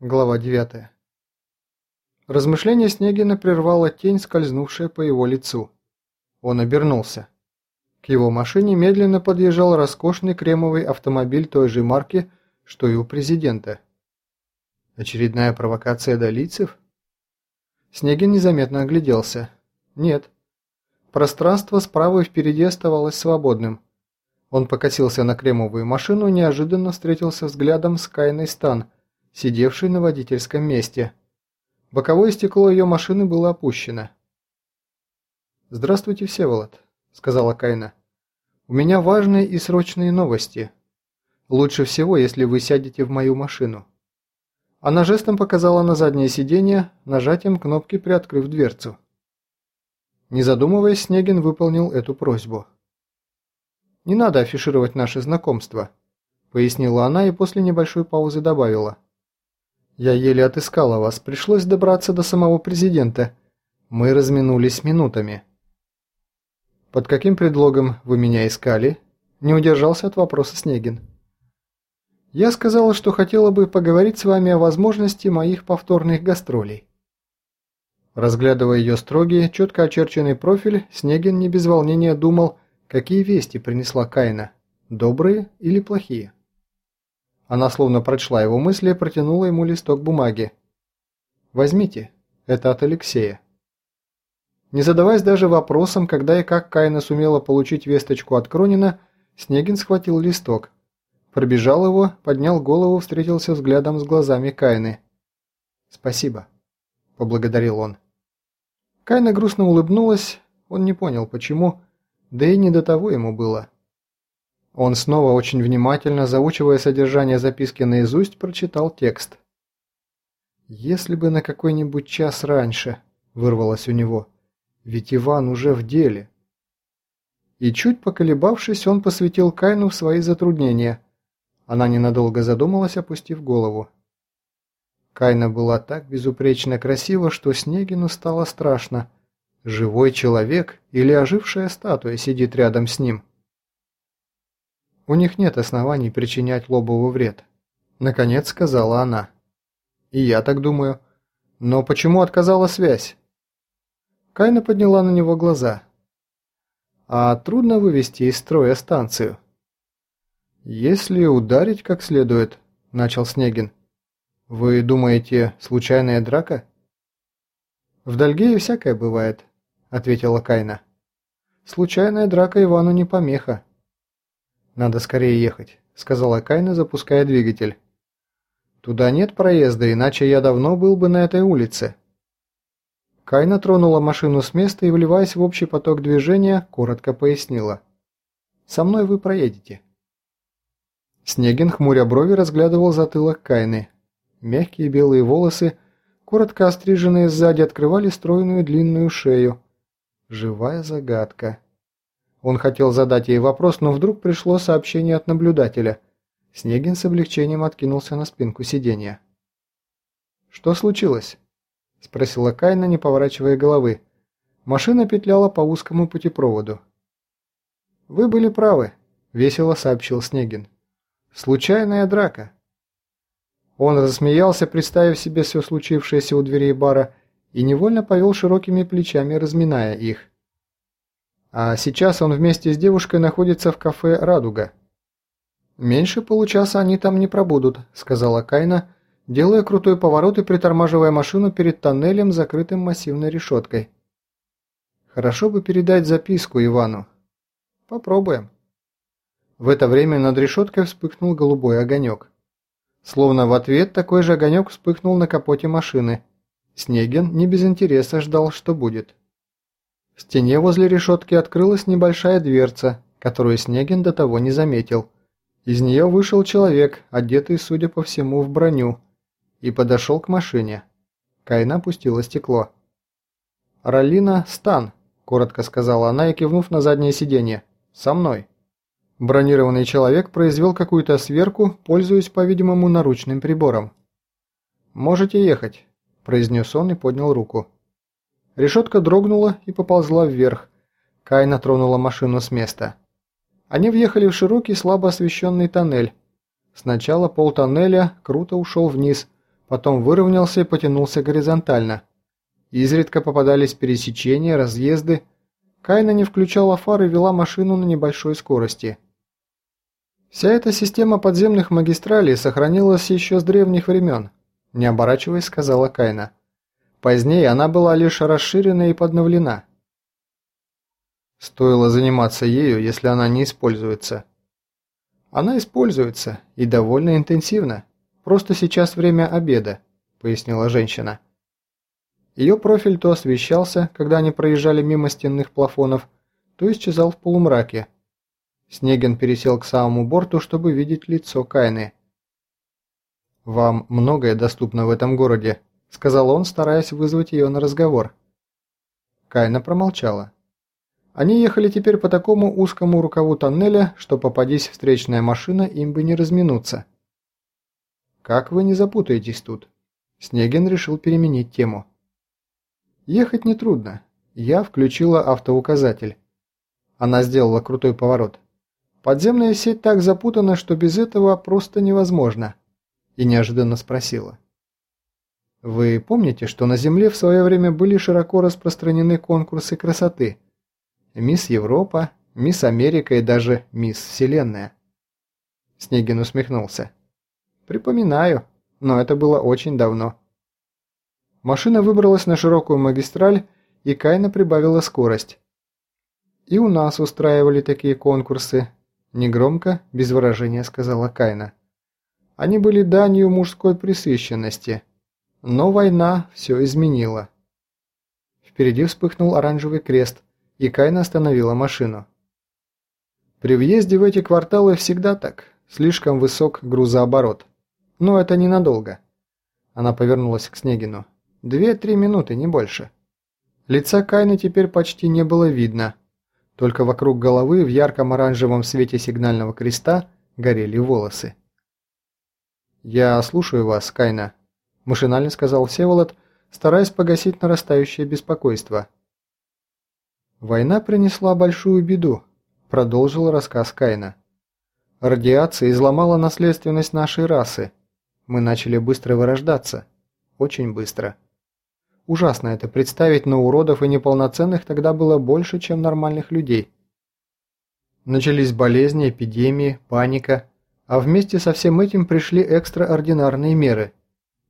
Глава 9. Размышление Снегина прервала тень, скользнувшая по его лицу. Он обернулся. К его машине медленно подъезжал роскошный кремовый автомобиль той же марки, что и у президента. Очередная провокация долийцев? Снегин незаметно огляделся. Нет. Пространство справа и впереди оставалось свободным. Он покосился на кремовую машину и неожиданно встретился взглядом с Кайной Стан – сидевшей на водительском месте. Боковое стекло ее машины было опущено. «Здравствуйте, Всеволод», — сказала Кайна. «У меня важные и срочные новости. Лучше всего, если вы сядете в мою машину». Она жестом показала на заднее сиденье, нажатием кнопки приоткрыв дверцу. Не задумываясь, Снегин выполнил эту просьбу. «Не надо афишировать наше знакомство», — пояснила она и после небольшой паузы добавила. Я еле отыскала вас, пришлось добраться до самого президента. Мы разминулись минутами. Под каким предлогом вы меня искали? Не удержался от вопроса Снегин. Я сказала, что хотела бы поговорить с вами о возможности моих повторных гастролей. Разглядывая ее строгий, четко очерченный профиль, Снегин не без волнения думал, какие вести принесла Кайна, добрые или плохие. Она словно прочла его мысли и протянула ему листок бумаги. «Возьмите, это от Алексея». Не задаваясь даже вопросом, когда и как Кайна сумела получить весточку от Кронина, Снегин схватил листок. Пробежал его, поднял голову, встретился взглядом с глазами Кайны. «Спасибо», – поблагодарил он. Кайна грустно улыбнулась, он не понял почему, да и не до того ему было. Он снова очень внимательно, заучивая содержание записки наизусть, прочитал текст. «Если бы на какой-нибудь час раньше», – вырвалось у него, – «ведь Иван уже в деле». И чуть поколебавшись, он посвятил Кайну в свои затруднения. Она ненадолго задумалась, опустив голову. Кайна была так безупречно красива, что Снегину стало страшно. Живой человек или ожившая статуя сидит рядом с ним. У них нет оснований причинять Лобову вред. Наконец сказала она. И я так думаю. Но почему отказала связь? Кайна подняла на него глаза. А трудно вывести из строя станцию. Если ударить как следует, начал Снегин. Вы думаете, случайная драка? В Дальгее всякое бывает, ответила Кайна. Случайная драка Ивану не помеха. «Надо скорее ехать», — сказала Кайна, запуская двигатель. «Туда нет проезда, иначе я давно был бы на этой улице». Кайна тронула машину с места и, вливаясь в общий поток движения, коротко пояснила. «Со мной вы проедете». Снегин, хмуря брови, разглядывал затылок Кайны. Мягкие белые волосы, коротко остриженные сзади, открывали стройную длинную шею. Живая загадка. Он хотел задать ей вопрос, но вдруг пришло сообщение от наблюдателя. Снегин с облегчением откинулся на спинку сиденья. «Что случилось?» – спросила Кайна, не поворачивая головы. Машина петляла по узкому путепроводу. «Вы были правы», – весело сообщил Снегин. «Случайная драка». Он рассмеялся, представив себе все случившееся у дверей бара, и невольно повел широкими плечами, разминая их. А сейчас он вместе с девушкой находится в кафе «Радуга». «Меньше получаса они там не пробудут», – сказала Кайна, делая крутой поворот и притормаживая машину перед тоннелем, закрытым массивной решеткой. «Хорошо бы передать записку Ивану». «Попробуем». В это время над решеткой вспыхнул голубой огонек. Словно в ответ такой же огонек вспыхнул на капоте машины. Снегин не без интереса ждал, что будет. В стене возле решетки открылась небольшая дверца, которую Снегин до того не заметил. Из нее вышел человек, одетый, судя по всему, в броню, и подошел к машине. Кайна опустила стекло. «Раллина, стан!» – коротко сказала она и кивнув на заднее сиденье. «Со мной!» Бронированный человек произвел какую-то сверку, пользуясь, по-видимому, наручным прибором. «Можете ехать», – произнес он и поднял руку. Решетка дрогнула и поползла вверх. Кайна тронула машину с места. Они въехали в широкий слабо освещенный тоннель. Сначала пол тоннеля круто ушел вниз, потом выровнялся и потянулся горизонтально. Изредка попадались пересечения, разъезды. Кайна не включала фары и вела машину на небольшой скорости. Вся эта система подземных магистралей сохранилась еще с древних времен, не оборачиваясь, сказала Кайна. Позднее она была лишь расширена и подновлена. Стоило заниматься ею, если она не используется. Она используется, и довольно интенсивно. Просто сейчас время обеда, пояснила женщина. Ее профиль то освещался, когда они проезжали мимо стенных плафонов, то исчезал в полумраке. Снегин пересел к самому борту, чтобы видеть лицо Кайны. «Вам многое доступно в этом городе», – сказал он, стараясь вызвать ее на разговор. Кайна промолчала. Они ехали теперь по такому узкому рукаву тоннеля, что попадись встречная машина, им бы не разминуться. «Как вы не запутаетесь тут?» Снегин решил переменить тему. «Ехать нетрудно. Я включила автоуказатель. Она сделала крутой поворот. Подземная сеть так запутана, что без этого просто невозможно». И неожиданно спросила. «Вы помните, что на Земле в свое время были широко распространены конкурсы красоты?» Мисс Европа, Мисс Америка и даже Мисс Вселенная. Снегин усмехнулся. Припоминаю, но это было очень давно. Машина выбралась на широкую магистраль, и Кайна прибавила скорость. И у нас устраивали такие конкурсы. Негромко, без выражения сказала Кайна. Они были данью мужской присыщенности. Но война все изменила. Впереди вспыхнул оранжевый крест, и Кайна остановила машину. При въезде в эти кварталы всегда так, слишком высок грузооборот. Но это ненадолго. Она повернулась к Снегину. Две-три минуты, не больше. Лица Кайны теперь почти не было видно. Только вокруг головы в ярком оранжевом свете сигнального креста горели волосы. «Я слушаю вас, Кайна», – машинально сказал Всеволод, стараясь погасить нарастающее беспокойство. «Война принесла большую беду», – продолжил рассказ Кайна. «Радиация изломала наследственность нашей расы. Мы начали быстро вырождаться. Очень быстро. Ужасно это представить, но уродов и неполноценных тогда было больше, чем нормальных людей. Начались болезни, эпидемии, паника, а вместе со всем этим пришли экстраординарные меры.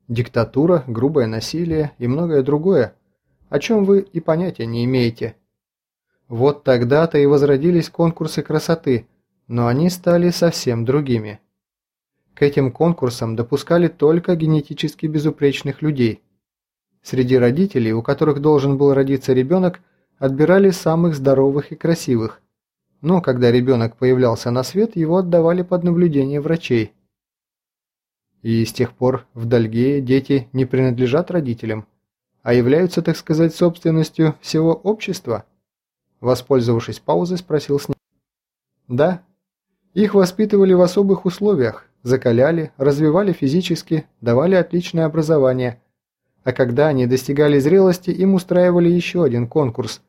Диктатура, грубое насилие и многое другое, о чем вы и понятия не имеете». Вот тогда-то и возродились конкурсы красоты, но они стали совсем другими. К этим конкурсам допускали только генетически безупречных людей. Среди родителей, у которых должен был родиться ребенок, отбирали самых здоровых и красивых. Но когда ребенок появлялся на свет, его отдавали под наблюдение врачей. И с тех пор в Дальгее дети не принадлежат родителям, а являются, так сказать, собственностью всего общества – Воспользовавшись паузой, спросил с «Да. Их воспитывали в особых условиях, закаляли, развивали физически, давали отличное образование. А когда они достигали зрелости, им устраивали еще один конкурс,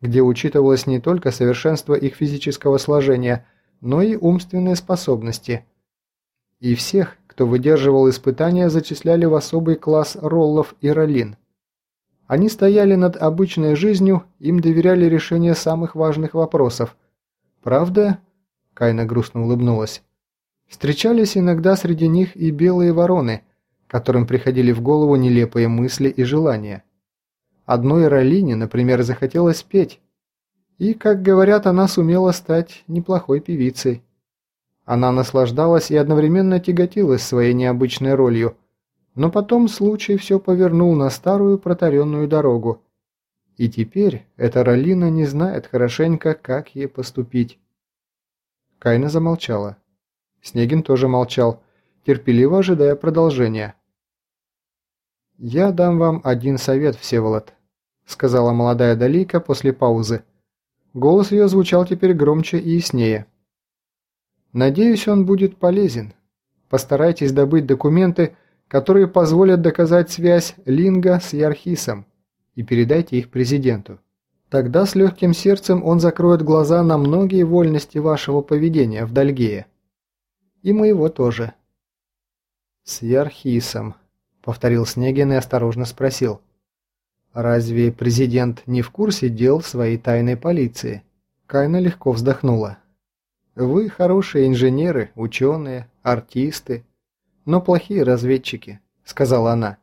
где учитывалось не только совершенство их физического сложения, но и умственные способности. И всех, кто выдерживал испытания, зачисляли в особый класс роллов и ролин. Они стояли над обычной жизнью, им доверяли решение самых важных вопросов. Правда, Кайна грустно улыбнулась, встречались иногда среди них и белые вороны, которым приходили в голову нелепые мысли и желания. Одной Ролине, например, захотелось петь. И, как говорят, она сумела стать неплохой певицей. Она наслаждалась и одновременно тяготилась своей необычной ролью – но потом случай все повернул на старую протаренную дорогу. И теперь эта Ролина не знает хорошенько, как ей поступить. Кайна замолчала. Снегин тоже молчал, терпеливо ожидая продолжения. «Я дам вам один совет, Всеволод», — сказала молодая Далийка после паузы. Голос ее звучал теперь громче и яснее. «Надеюсь, он будет полезен. Постарайтесь добыть документы, которые позволят доказать связь Линга с Ярхисом, и передайте их президенту. Тогда с легким сердцем он закроет глаза на многие вольности вашего поведения в Дальгее. И моего тоже. С Ярхисом, повторил Снегин и осторожно спросил. «Разве президент не в курсе дел своей тайной полиции?» Кайна легко вздохнула. «Вы хорошие инженеры, ученые, артисты, но плохие разведчики», — сказала она.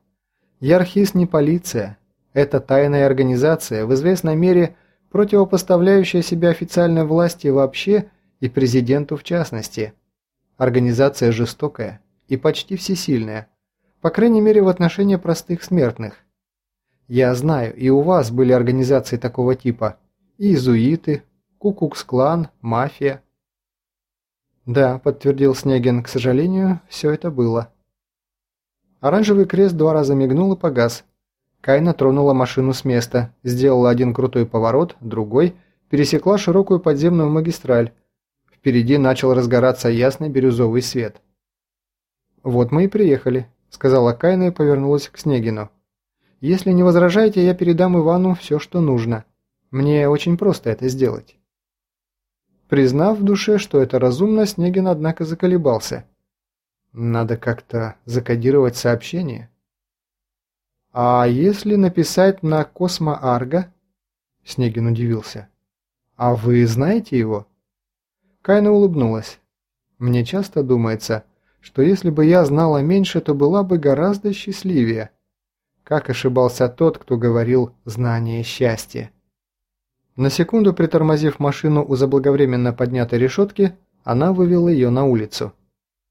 «Ярхис не полиция. Это тайная организация, в известной мере противопоставляющая себя официальной власти вообще и президенту в частности. Организация жестокая и почти всесильная, по крайней мере в отношении простых смертных. Я знаю, и у вас были организации такого типа, иезуиты, Кукукс-клан, мафия. Да, подтвердил Снегин, к сожалению, все это было. Оранжевый крест два раза мигнул и погас. Кайна тронула машину с места, сделала один крутой поворот, другой, пересекла широкую подземную магистраль. Впереди начал разгораться ясный бирюзовый свет. «Вот мы и приехали», — сказала Кайна и повернулась к Снегину. «Если не возражаете, я передам Ивану все, что нужно. Мне очень просто это сделать». Признав в душе, что это разумно, Снегин, однако, заколебался. Надо как-то закодировать сообщение. «А если написать на Космо-Арго?» Снегин удивился. «А вы знаете его?» Кайна улыбнулась. «Мне часто думается, что если бы я знала меньше, то была бы гораздо счастливее. Как ошибался тот, кто говорил «знание счастья». На секунду притормозив машину у заблаговременно поднятой решетки, она вывела ее на улицу.